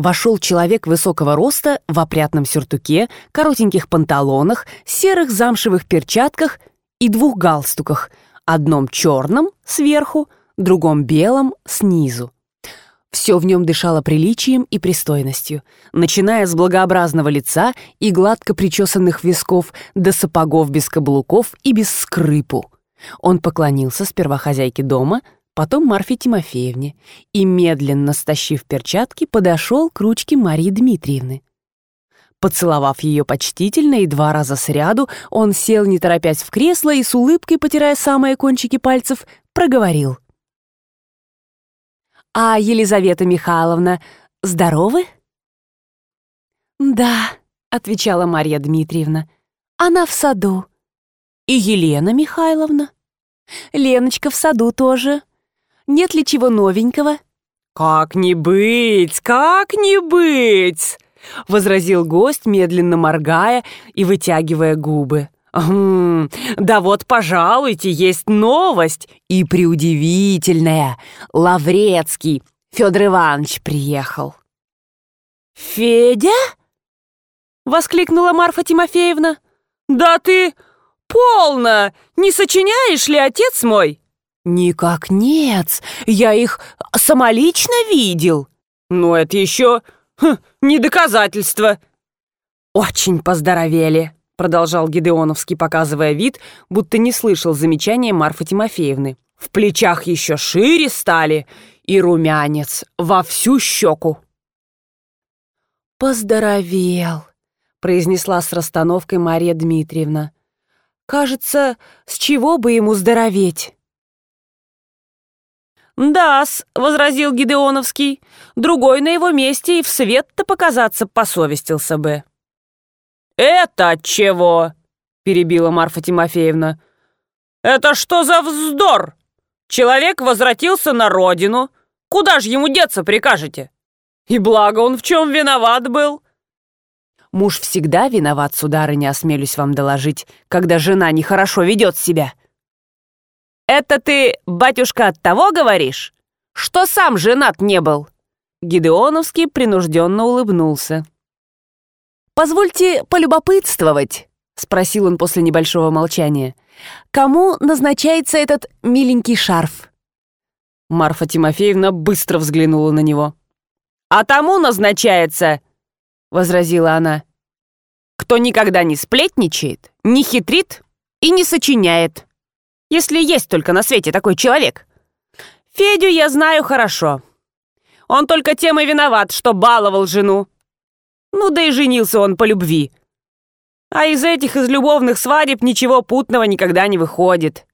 вошел человек высокого роста в опрятном сюртуке, коротеньких панталонах, серых замшевых перчатках и двух галстуках, одном черном сверху, другом белом снизу. Все в нем дышало приличием и пристойностью, начиная с благообразного лица и гладко причесанных висков до сапогов без каблуков и без скрипу. Он поклонился сперва хозяйке дома, потом Марфе Тимофеевне и, медленно стащив перчатки, подошел к ручке Марии Дмитриевны. Поцеловав ее почтительно и два раза сряду, он сел, не торопясь в кресло и с улыбкой, потирая самые кончики пальцев, проговорил. «А Елизавета Михайловна здоровы?» «Да», — отвечала Марья Дмитриевна, — «она в саду». «И Елена Михайловна?» «Леночка в саду тоже. Нет ли чего новенького?» «Как не быть, как не быть!» — возразил гость, медленно моргая и вытягивая губы. «Хм, да вот, пожалуйте, есть новость, и преудивительная. Лаврецкий Федор Иванович приехал». «Федя?» — воскликнула Марфа Тимофеевна. «Да ты полно! Не сочиняешь ли, отец мой?» «Никак нет, я их самолично видел». «Ну, это еще хм, не доказательство». «Очень поздоровели», — продолжал Гидеоновский, показывая вид, будто не слышал замечания Марфы Тимофеевны. «В плечах еще шире стали, и румянец во всю щеку». «Поздоровел», — произнесла с расстановкой Мария Дмитриевна. «Кажется, с чего бы ему здороветь?» «Да-с», — возразил Гидеоновский, — «другой на его месте и в свет-то показаться посовестился бы». «Это чего?» — перебила Марфа Тимофеевна. «Это что за вздор? Человек возвратился на родину. Куда же ему деться прикажете? И благо он в чем виноват был». «Муж всегда виноват, сударыня, осмелюсь вам доложить, когда жена нехорошо ведет себя». «Это ты, батюшка, от того говоришь, что сам женат не был?» Гидеоновский принужденно улыбнулся. «Позвольте полюбопытствовать», — спросил он после небольшого молчания. «Кому назначается этот миленький шарф?» Марфа Тимофеевна быстро взглянула на него. «А тому назначается», — возразила она, «кто никогда не сплетничает, не хитрит и не сочиняет» если есть только на свете такой человек. Федю я знаю хорошо. Он только тем и виноват, что баловал жену. Ну да и женился он по любви. А из этих, из любовных свадеб ничего путного никогда не выходит»,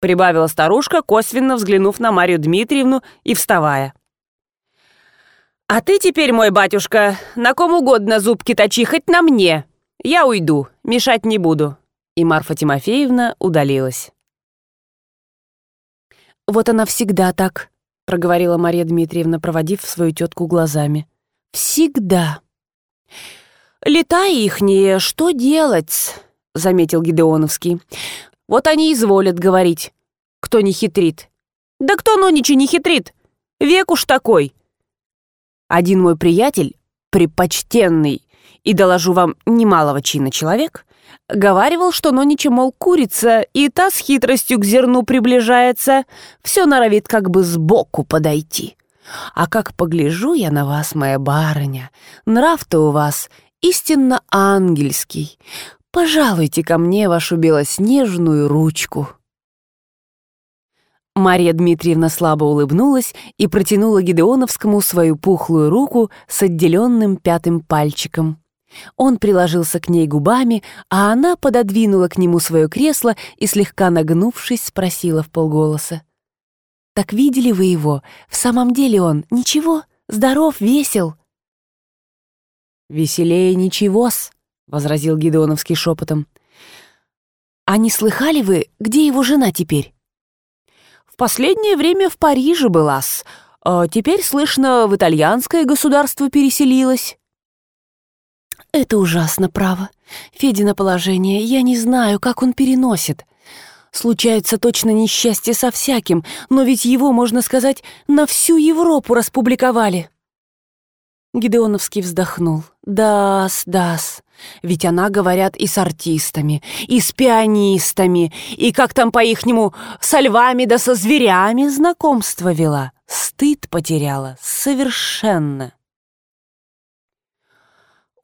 прибавила старушка, косвенно взглянув на Марию Дмитриевну и вставая. «А ты теперь, мой батюшка, на ком угодно зубки точи, хоть на мне. Я уйду, мешать не буду». И Марфа Тимофеевна удалилась. «Вот она всегда так», — проговорила Мария Дмитриевна, проводив свою тетку глазами. «Всегда». «Лета ихние, что делать?» — заметил Гидеоновский. «Вот они изволят говорить, кто не хитрит». «Да кто ноничи не хитрит? Век уж такой». Один мой приятель, препочтенный и, доложу вам, немалого чина человек, Говаривал, что Нонича, мол, курица, и та с хитростью к зерну приближается, все норовит как бы сбоку подойти. А как погляжу я на вас, моя барыня, нрав-то у вас истинно ангельский. Пожалуйте ко мне вашу белоснежную ручку». Мария Дмитриевна слабо улыбнулась и протянула Гидеоновскому свою пухлую руку с отделенным пятым пальчиком. Он приложился к ней губами, а она пододвинула к нему свое кресло и, слегка нагнувшись, спросила в полголоса. «Так видели вы его? В самом деле он ничего? Здоров, весел?» «Веселее ничего-с», — возразил Гидеоновский шепотом. «А не слыхали вы, где его жена теперь?» «В последнее время в Париже была-с. А теперь, слышно, в итальянское государство переселилась». «Это ужасно, право. Федина положение, я не знаю, как он переносит. Случается точно несчастье со всяким, но ведь его, можно сказать, на всю Европу распубликовали». Гидеоновский вздохнул. «Дас, дас. Ведь она, говорят, и с артистами, и с пианистами, и как там по-ихнему, со львами да со зверями знакомство вела. Стыд потеряла совершенно».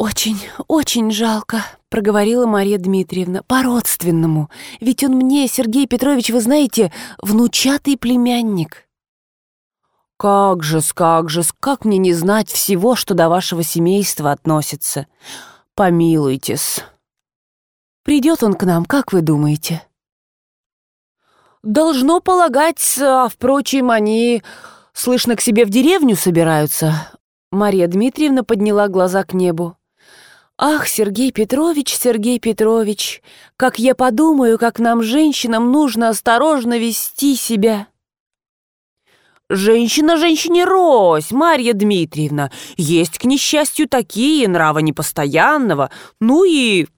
«Очень, очень жалко», — проговорила Мария Дмитриевна, — «по-родственному. Ведь он мне, Сергей Петрович, вы знаете, внучатый племянник». «Как же-с, как же-с, как мне не знать всего, что до вашего семейства относится? Помилуйтесь». «Придет он к нам, как вы думаете?» «Должно полагать, а, впрочем, они, слышно, к себе в деревню собираются». Мария Дмитриевна подняла глаза к небу. «Ах, Сергей Петрович, Сергей Петрович, как я подумаю, как нам, женщинам, нужно осторожно вести себя!» «Женщина женщине рось, Марья Дмитриевна. Есть, к несчастью, такие, нрава непостоянного. Ну и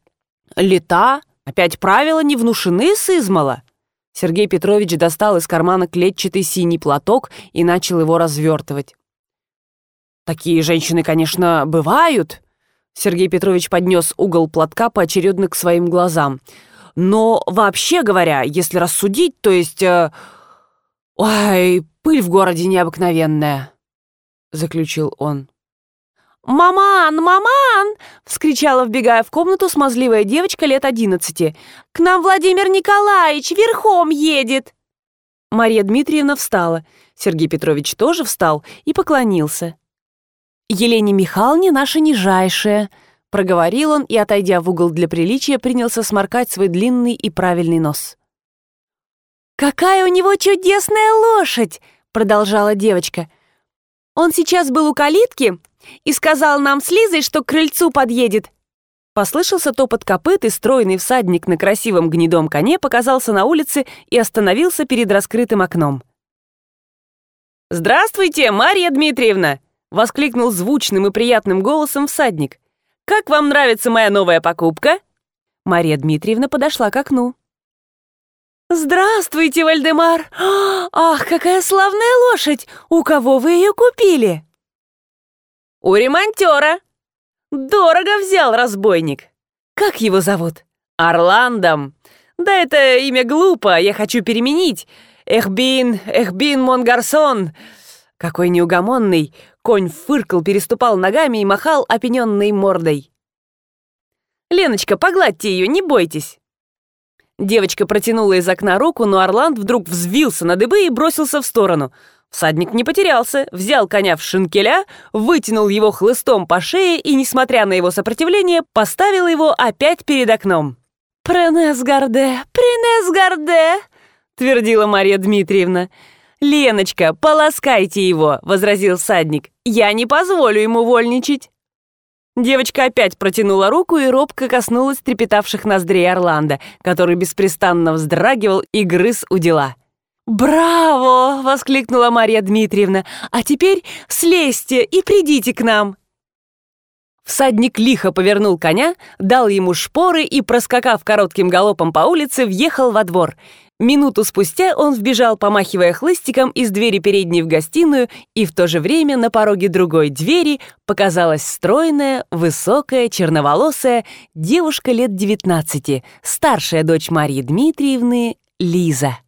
лета. Опять правила не внушены измала». Сергей Петрович достал из кармана клетчатый синий платок и начал его развертывать. «Такие женщины, конечно, бывают». Сергей Петрович поднес угол платка поочередно к своим глазам. «Но вообще говоря, если рассудить, то есть...» э, «Ой, пыль в городе необыкновенная», — заключил он. «Маман, маман!» — вскричала, вбегая в комнату, смазливая девочка лет одиннадцати. «К нам Владимир Николаевич верхом едет!» Мария Дмитриевна встала. Сергей Петрович тоже встал и поклонился. «Елене Михайловне наша нижайшая», — проговорил он и, отойдя в угол для приличия, принялся сморкать свой длинный и правильный нос. «Какая у него чудесная лошадь!» — продолжала девочка. «Он сейчас был у калитки и сказал нам с Лизой, что к крыльцу подъедет». Послышался топот копыт, и стройный всадник на красивом гнедом коне показался на улице и остановился перед раскрытым окном. «Здравствуйте, Марья Дмитриевна!» — воскликнул звучным и приятным голосом всадник. «Как вам нравится моя новая покупка?» Мария Дмитриевна подошла к окну. «Здравствуйте, Вальдемар! Ах, какая славная лошадь! У кого вы ее купили?» «У ремонтера!» «Дорого взял разбойник!» «Как его зовут?» «Орландом!» «Да это имя глупо, я хочу переменить!» «Эхбин, Эхбин Монгарсон!» Какой неугомонный! Конь фыркал, переступал ногами и махал опененной мордой. «Леночка, погладьте ее, не бойтесь!» Девочка протянула из окна руку, но Орланд вдруг взвился на дыбы и бросился в сторону. Всадник не потерялся, взял коня в шинкеля, вытянул его хлыстом по шее и, несмотря на его сопротивление, поставил его опять перед окном. «Пренес Гарде, Пренес Гарде!» — твердила Мария Дмитриевна. «Леночка, полоскайте его!» — возразил всадник. «Я не позволю ему вольничать!» Девочка опять протянула руку и робко коснулась трепетавших ноздрей Орландо, который беспрестанно вздрагивал и грыз у дела. «Браво!» — воскликнула Мария Дмитриевна. «А теперь слезьте и придите к нам!» Всадник лихо повернул коня, дал ему шпоры и, проскакав коротким галопом по улице, въехал во двор. Минуту спустя он вбежал, помахивая хлыстиком из двери передней в гостиную, и в то же время на пороге другой двери показалась стройная, высокая, черноволосая девушка лет девятнадцати, старшая дочь Марьи Дмитриевны Лиза.